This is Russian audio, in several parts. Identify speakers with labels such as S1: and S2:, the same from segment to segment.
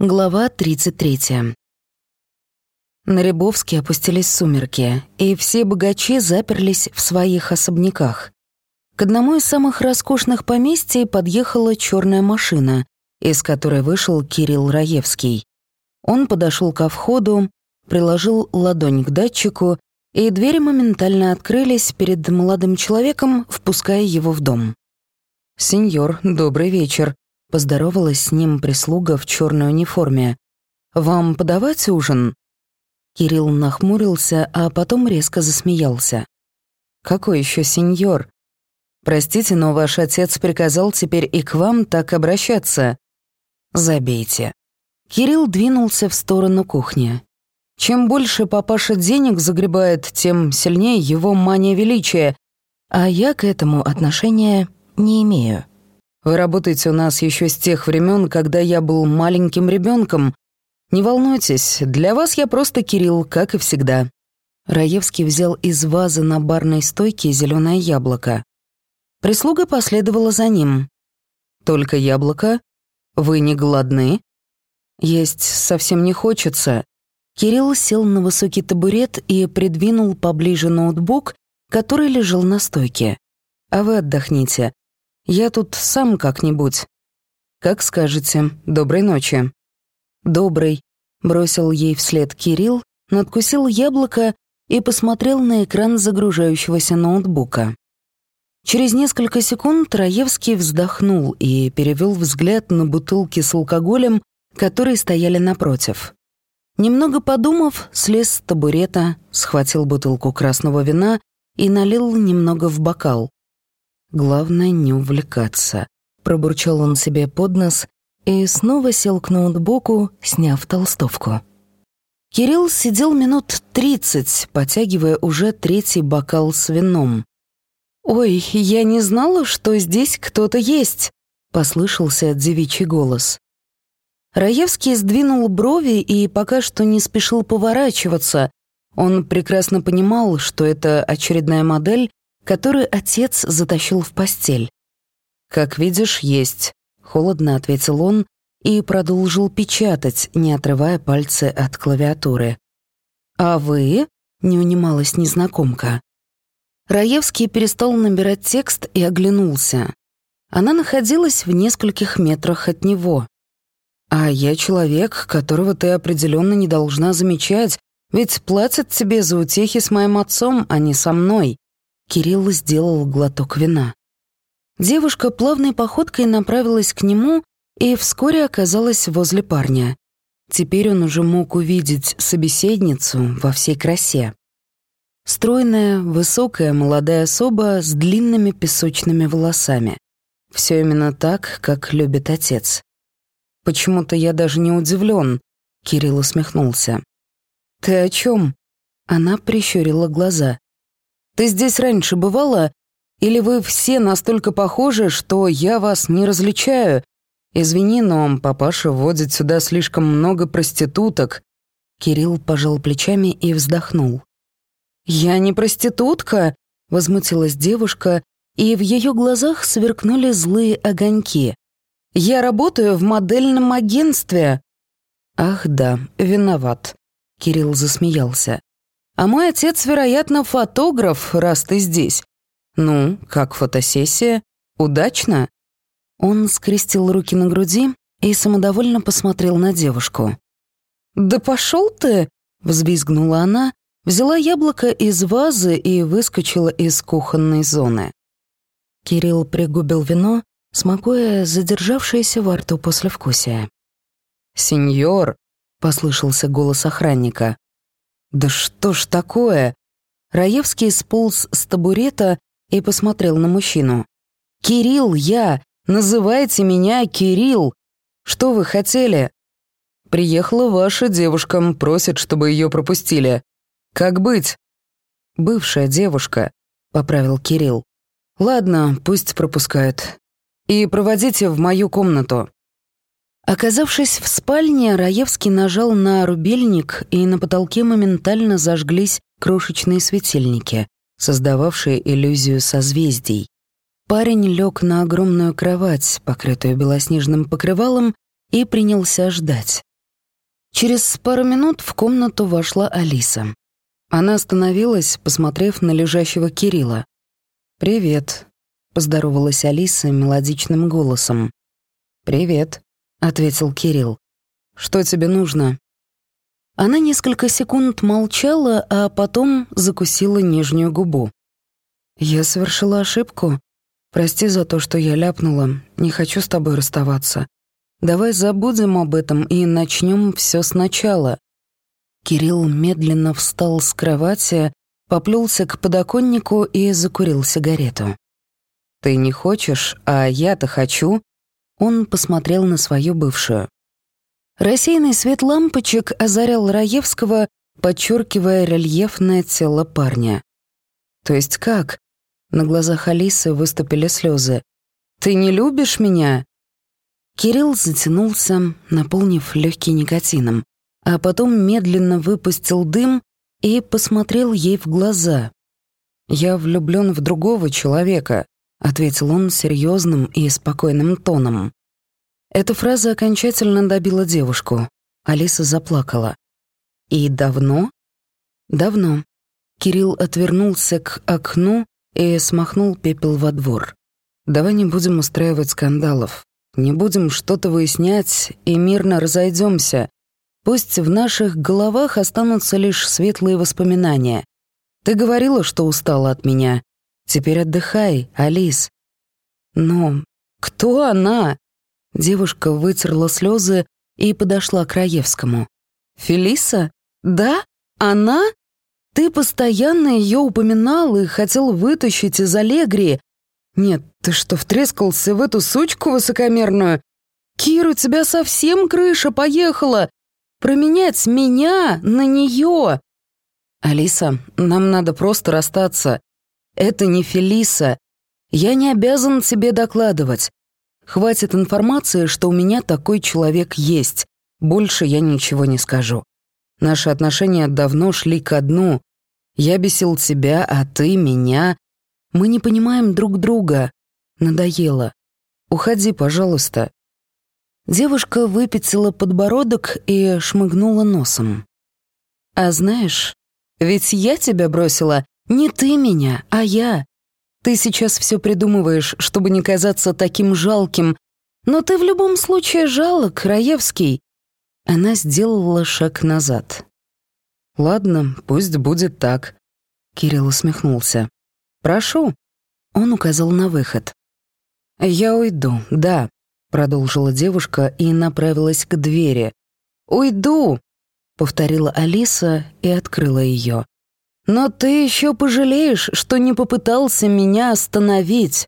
S1: Глава 33. На Рябовске опустились сумерки, и все богачи заперлись в своих особняках. К одному из самых роскошных поместий подъехала черная машина, из которой вышел Кирилл Раевский. Он подошел ко входу, приложил ладонь к датчику, и двери моментально открылись перед молодым человеком, впуская его в дом. «Сеньор, добрый вечер», Поздоровалась с ним прислуга в черной униформе. «Вам подавать ужин?» Кирилл нахмурился, а потом резко засмеялся. «Какой еще сеньор? Простите, но ваш отец приказал теперь и к вам так обращаться. Забейте». Кирилл двинулся в сторону кухни. Чем больше папаша денег загребает, тем сильнее его мания величия, а я к этому отношения не имею. Вы работаете у нас еще с тех времен, когда я был маленьким ребенком. Не волнуйтесь, для вас я просто Кирилл, как и всегда». Раевский взял из вазы на барной стойке зеленое яблоко. Прислуга последовала за ним. «Только яблоко? Вы не голодны?» «Есть совсем не хочется». Кирилл сел на высокий табурет и придвинул поближе ноутбук, который лежал на стойке. «А вы отдохните. Я тут сам как-нибудь. Как скажете. Доброй ночи. Добрый. Бросил ей вслед Кирилл, надкусил яблоко и посмотрел на экран загружающегося ноутбука. Через несколько секунд Троевский вздохнул и перевел взгляд на бутылки с алкоголем, которые стояли напротив. Немного подумав, слез с табурета, схватил бутылку красного вина и налил немного в бокал. Главное не увлекаться. Пробурчал он себе под нос и снова сел к ноутбуку, сняв толстовку. Кирилл сидел минут тридцать, потягивая уже третий бокал с вином. «Ой, я не знала, что здесь кто-то есть», — послышался девичий голос. Раевский сдвинул брови и пока что не спешил поворачиваться. Он прекрасно понимал, что это очередная модель, который отец затащил в постель. «Как видишь, есть», — холодно ответил он и продолжил печатать, не отрывая пальцы от клавиатуры. «А вы?» — не унималась незнакомка. Раевский перестал набирать текст и оглянулся. Она находилась в нескольких метрах от него. «А я человек, которого ты определенно не должна замечать, ведь платят тебе за утехи с моим отцом, а не со мной», Кирилл сделал глоток вина. Девушка плавной походкой направилась к нему и вскоре оказалась возле парня. Теперь он уже мог увидеть собеседницу во всей красе. Стройная, высокая молодая особа с длинными песочными волосами. Все именно так, как любит отец. «Почему-то я даже не удивлен», — Кирилл усмехнулся. «Ты о чем? Она прищурила глаза. Ты здесь раньше бывала? Или вы все настолько похожи, что я вас не различаю? Извини, но папаша вводит сюда слишком много проституток». Кирилл пожал плечами и вздохнул. «Я не проститутка», — возмутилась девушка, и в ее глазах сверкнули злые огоньки. «Я работаю в модельном агентстве». «Ах да, виноват», — Кирилл засмеялся. А мой отец, вероятно, фотограф, раз ты здесь. Ну, как фотосессия? Удачно?» Он скрестил руки на груди и самодовольно посмотрел на девушку. «Да пошел ты!» — взвизгнула она, взяла яблоко из вазы и выскочила из кухонной зоны. Кирилл пригубил вино, смакуя задержавшееся во рту послевкусие. «Сеньор!» — послышался голос охранника. «Да что ж такое?» Раевский сполз с табурета и посмотрел на мужчину. «Кирилл, я! Называйте меня Кирилл! Что вы хотели?» «Приехала ваша девушка, просит, чтобы ее пропустили. Как быть?» «Бывшая девушка», — поправил Кирилл. «Ладно, пусть пропускают. И проводите в мою комнату». Оказавшись в спальне, Раевский нажал на рубильник, и на потолке моментально зажглись крошечные светильники, создававшие иллюзию созвездий. Парень лег на огромную кровать, покрытую белоснежным покрывалом, и принялся ждать. Через пару минут в комнату вошла Алиса. Она остановилась, посмотрев на лежащего Кирилла. «Привет», — поздоровалась Алиса мелодичным голосом. «Привет», — ответил Кирилл. «Что тебе нужно?» Она несколько секунд молчала, а потом закусила нижнюю губу. «Я совершила ошибку. Прости за то, что я ляпнула. Не хочу с тобой расставаться. Давай забудем об этом и начнем все сначала». Кирилл медленно встал с кровати, поплелся к подоконнику и закурил сигарету. «Ты не хочешь, а я-то хочу?» Он посмотрел на свою бывшую. Рассеянный свет лампочек озарял Раевского, подчеркивая рельефное тело парня. «То есть как?» На глазах Алисы выступили слезы. «Ты не любишь меня?» Кирилл затянулся, наполнив легкий никотином, а потом медленно выпустил дым и посмотрел ей в глаза. «Я влюблен в другого человека», — ответил он серьезным и спокойным тоном. Эта фраза окончательно добила девушку. Алиса заплакала. «И давно?» «Давно». Кирилл отвернулся к окну и смахнул пепел во двор. «Давай не будем устраивать скандалов. Не будем что-то выяснять и мирно разойдемся. Пусть в наших головах останутся лишь светлые воспоминания. Ты говорила, что устала от меня. Теперь отдыхай, Алис». «Но кто она?» Девушка вытерла слезы и подошла к Раевскому. «Фелиса? Да? Она? Ты постоянно ее упоминал и хотел вытащить из Аллегрии. Нет, ты что, втрескался в эту сучку высокомерную? Кир, у тебя совсем крыша поехала. Променять меня на нее. Алиса, нам надо просто расстаться. Это не Фелиса. Я не обязан тебе докладывать. Хватит информации, что у меня такой человек есть. Больше я ничего не скажу. Наши отношения давно шли ко дну. Я бесил тебя, а ты меня. Мы не понимаем друг друга. Надоело. Уходи, пожалуйста». Девушка выпятила подбородок и шмыгнула носом. «А знаешь, ведь я тебя бросила, не ты меня, а я. Ты сейчас все придумываешь, чтобы не казаться таким жалким, но ты в любом случае жалок, Раевский». Она сделала шаг назад. «Ладно, пусть будет так», — Кирилл усмехнулся. «Прошу». Он указал на выход. «Я уйду, да», — продолжила девушка и направилась к двери. «Уйду», — повторила Алиса и открыла ее. Но ты еще пожалеешь, что не попытался меня остановить.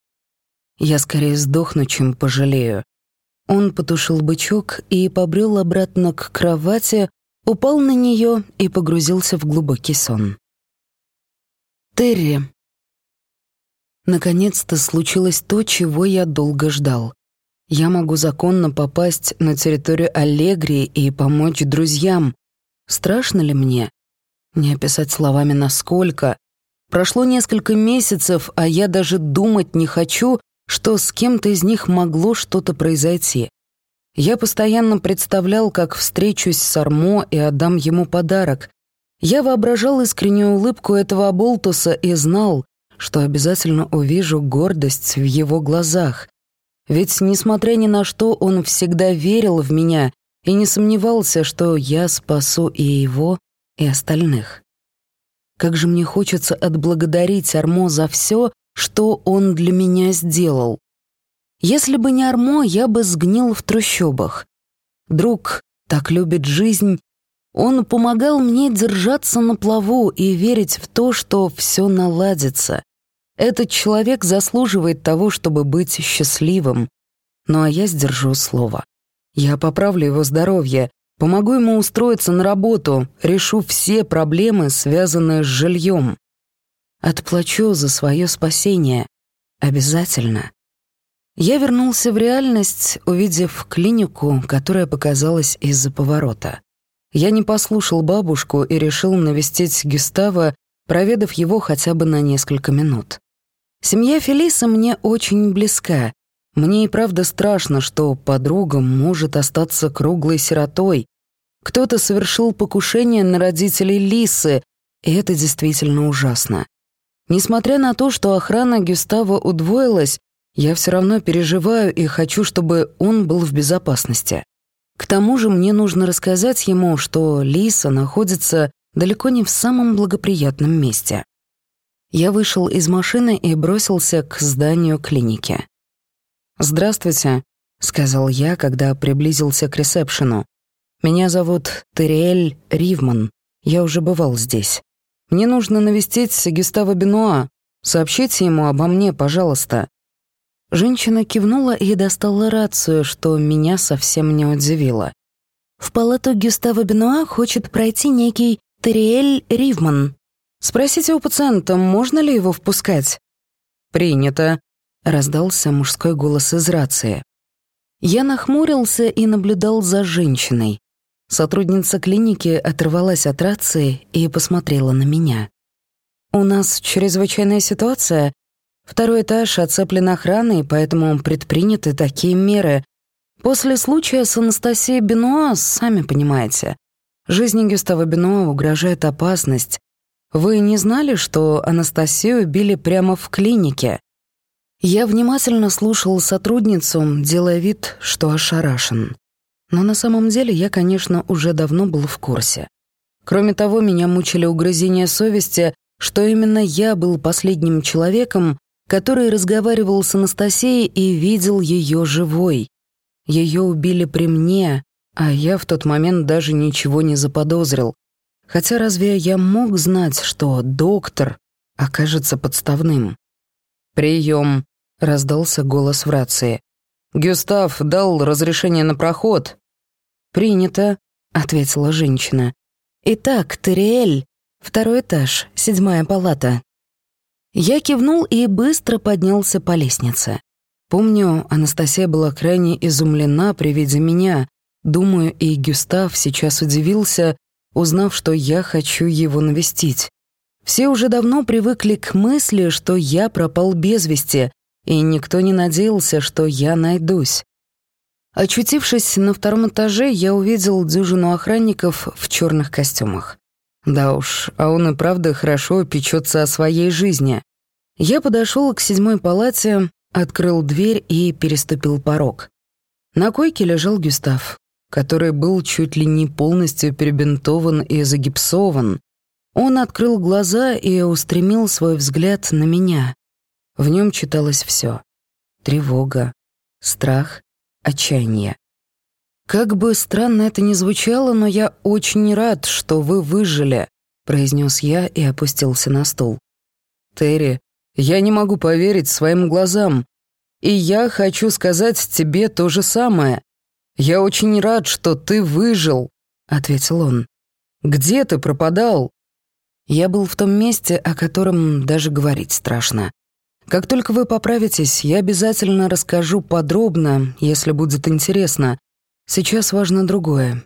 S1: Я скорее сдохну, чем пожалею. Он потушил бычок и побрел обратно к кровати, упал на нее и погрузился в глубокий сон. Терри. Наконец-то случилось то, чего я долго ждал. Я могу законно попасть на территорию Аллегрии и помочь друзьям. Страшно ли мне? Не описать словами насколько. Прошло несколько месяцев, а я даже думать не хочу, что с кем-то из них могло что-то произойти. Я постоянно представлял, как встречусь с Армо и отдам ему подарок. Я воображал искреннюю улыбку этого оболтуса и знал, что обязательно увижу гордость в его глазах. Ведь, несмотря ни на что, он всегда верил в меня и не сомневался, что я спасу и его, и остальных. Как же мне хочется отблагодарить Армо за все, что он для меня сделал. Если бы не Армо, я бы сгнил в трущобах. Друг так любит жизнь. Он помогал мне держаться на плаву и верить в то, что все наладится. Этот человек заслуживает того, чтобы быть счастливым. Ну а я сдержу слово. Я поправлю его здоровье, Помогу ему устроиться на работу, решу все проблемы, связанные с жильем. Отплачу за свое спасение. Обязательно. Я вернулся в реальность, увидев клинику, которая показалась из-за поворота. Я не послушал бабушку и решил навестить Гюстава, проведав его хотя бы на несколько минут. Семья Фелиса мне очень близка. Мне и правда страшно, что подруга может остаться круглой сиротой, Кто-то совершил покушение на родителей Лисы, и это действительно ужасно. Несмотря на то, что охрана Гюстава удвоилась, я все равно переживаю и хочу, чтобы он был в безопасности. К тому же мне нужно рассказать ему, что Лиса находится далеко не в самом благоприятном месте. Я вышел из машины и бросился к зданию клиники. «Здравствуйте», — сказал я, когда приблизился к ресепшену. «Меня зовут Териэль Ривман. Я уже бывал здесь. Мне нужно навестить Гюстава Бенуа. Сообщите ему обо мне, пожалуйста». Женщина кивнула и достала рацию, что меня совсем не удивило. «В палату Гюстава Бенуа хочет пройти некий Териэль Ривман. Спросите у пациента, можно ли его впускать?» «Принято», — раздался мужской голос из рации. Я нахмурился и наблюдал за женщиной. Сотрудница клиники оторвалась от рации и посмотрела на меня. «У нас чрезвычайная ситуация. Второй этаж оцеплен охраной, поэтому предприняты такие меры. После случая с Анастасией Бенуа, сами понимаете, жизни Гюстава Бенуа угрожает опасность, вы не знали, что Анастасию били прямо в клинике? Я внимательно слушал сотрудницу, делая вид, что ошарашен. Но на самом деле я, конечно, уже давно был в курсе. Кроме того, меня мучили угрызения совести, что именно я был последним человеком, который разговаривал с Анастасией и видел ее живой. Ее убили при мне, а я в тот момент даже ничего не заподозрил. Хотя разве я мог знать, что доктор окажется подставным? «Прием», — раздался голос в рации. «Гюстав дал разрешение на проход». «Принято», — ответила женщина. «Итак, Терриэль, второй этаж, седьмая палата». Я кивнул и быстро поднялся по лестнице. Помню, Анастасия была крайне изумлена при виде меня. Думаю, и Гюстав сейчас удивился, узнав, что я хочу его навестить. Все уже давно привыкли к мысли, что я пропал без вести, и никто не надеялся, что я найдусь. Очутившись на втором этаже, я увидел дюжину охранников в черных костюмах. Да уж, а он и правда хорошо печется о своей жизни. Я подошел к седьмой палате, открыл дверь и переступил порог. На койке лежал Гюстав который был чуть ли не полностью перебинтован и загипсован. Он открыл глаза и устремил свой взгляд на меня. В нем читалось все: Тревога, страх, отчаяние. «Как бы странно это ни звучало, но я очень рад, что вы выжили», — произнес я и опустился на стул. «Терри, я не могу поверить своим глазам. И я хочу сказать тебе то же самое. «Я очень рад, что ты выжил», — ответил он. «Где ты пропадал?» Я был в том месте, о котором даже говорить страшно. Как только вы поправитесь, я обязательно расскажу подробно, если будет интересно. Сейчас важно другое.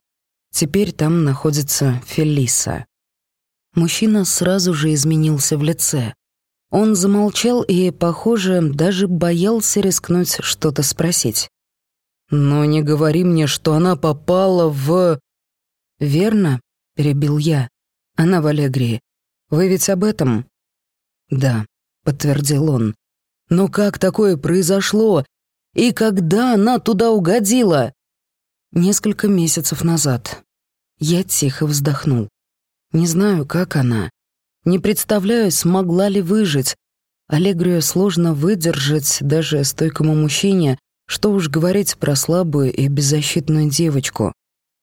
S1: Теперь там находится Фелиса. Мужчина сразу же изменился в лице. Он замолчал и, похоже, даже боялся рискнуть что-то спросить. Но не говори мне, что она попала в... Верно, перебил я. Она в Аллегрии. Вы ведь об этом? Да, подтвердил он. Но как такое произошло? И когда она туда угодила? Несколько месяцев назад. Я тихо вздохнул. Не знаю, как она. Не представляю, смогла ли выжить. Аллегрию сложно выдержать даже стойкому мужчине, что уж говорить про слабую и беззащитную девочку.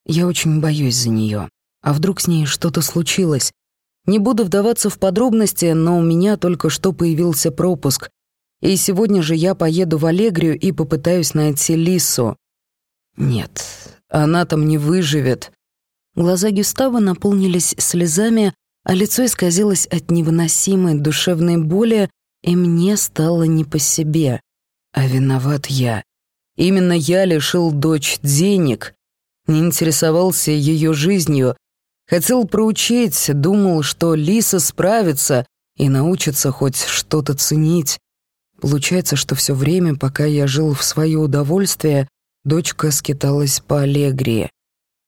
S1: Я очень боюсь за нее. А вдруг с ней что-то случилось? Не буду вдаваться в подробности, но у меня только что появился пропуск. И сегодня же я поеду в Аллегрию и попытаюсь найти Лису. Нет, она там не выживет. Глаза Гюстава наполнились слезами, а лицо исказилось от невыносимой душевной боли, и мне стало не по себе. А виноват я. Именно я лишил дочь денег, не интересовался ее жизнью, хотел проучить, думал, что Лиса справится и научится хоть что-то ценить. Получается, что все время, пока я жил в свое удовольствие, дочка скиталась по Аллегрии.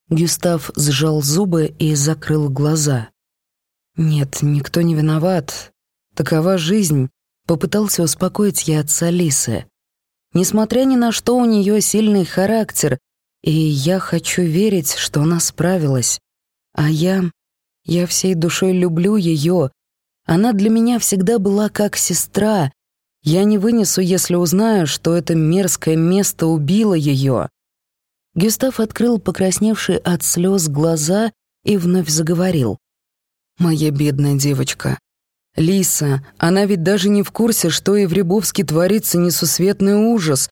S1: Гюстав сжал зубы и закрыл глаза. «Нет, никто не виноват. Такова жизнь», — попытался успокоить я отца Лисы. «Несмотря ни на что, у нее сильный характер, и я хочу верить, что она справилась. А я... я всей душой люблю ее. Она для меня всегда была как сестра. Я не вынесу, если узнаю, что это мерзкое место убило ее. Гюстав открыл покрасневшие от слез глаза и вновь заговорил. «Моя бедная девочка. Лиса, она ведь даже не в курсе, что и в Рябовске творится несусветный ужас.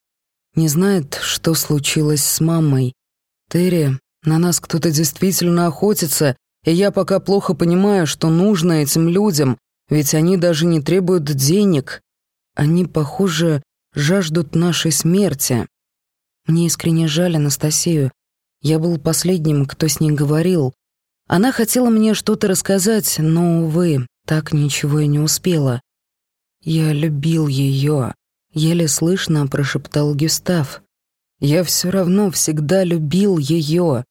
S1: Не знает, что случилось с мамой. Терри, на нас кто-то действительно охотится, и я пока плохо понимаю, что нужно этим людям, ведь они даже не требуют денег. Они, похоже, жаждут нашей смерти. Мне искренне жаль Анастасию. Я был последним, кто с ней говорил. Она хотела мне что-то рассказать, но, увы, так ничего и не успела. «Я любил ее», — еле слышно прошептал Гюстав. «Я все равно всегда любил ее».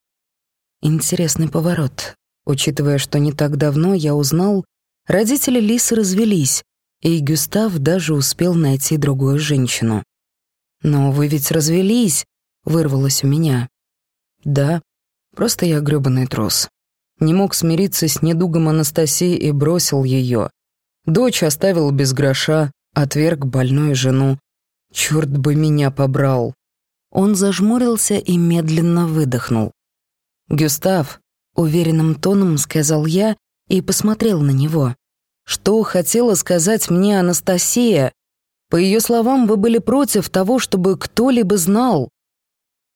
S1: Интересный поворот. Учитывая, что не так давно я узнал, родители Лисы развелись, и Гюстав даже успел найти другую женщину. «Но вы ведь развелись», — вырвалось у меня. «Да, просто я грёбаный трус. Не мог смириться с недугом Анастасии и бросил ее. Дочь оставил без гроша, отверг больную жену. Черт бы меня побрал». Он зажмурился и медленно выдохнул. «Гюстав», — уверенным тоном сказал я и посмотрел на него. «Что хотела сказать мне Анастасия? По ее словам, вы были против того, чтобы кто-либо знал».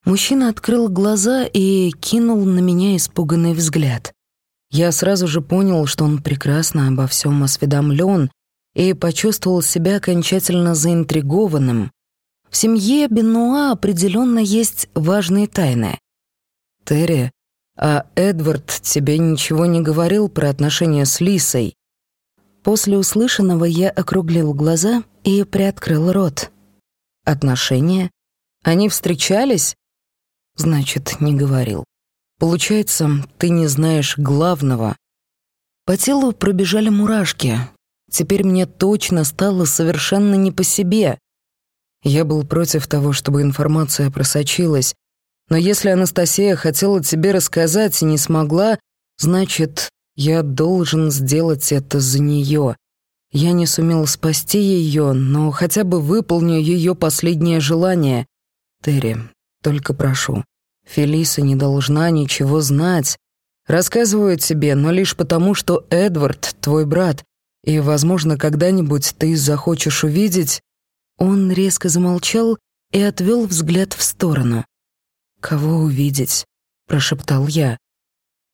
S1: Мужчина открыл глаза и кинул на меня испуганный взгляд. Я сразу же понял, что он прекрасно обо всем осведомлен и почувствовал себя окончательно заинтригованным. В семье Бенуа определенно есть важные тайны. «Терри, а Эдвард тебе ничего не говорил про отношения с Лисой?» После услышанного я округлил глаза и приоткрыл рот. «Отношения? Они встречались?» «Значит, не говорил. Получается, ты не знаешь главного». По телу пробежали мурашки. Теперь мне точно стало совершенно не по себе. Я был против того, чтобы информация просочилась, но если Анастасия хотела тебе рассказать и не смогла, значит, я должен сделать это за нее. Я не сумел спасти ее, но хотя бы выполню ее последнее желание. Терри, только прошу, Фелиса не должна ничего знать. Рассказываю тебе, но лишь потому, что Эдвард твой брат, и, возможно, когда-нибудь ты захочешь увидеть...» Он резко замолчал и отвел взгляд в сторону. «Кого увидеть?» — прошептал я.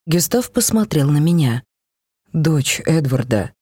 S1: Гюстав посмотрел на меня. «Дочь Эдварда».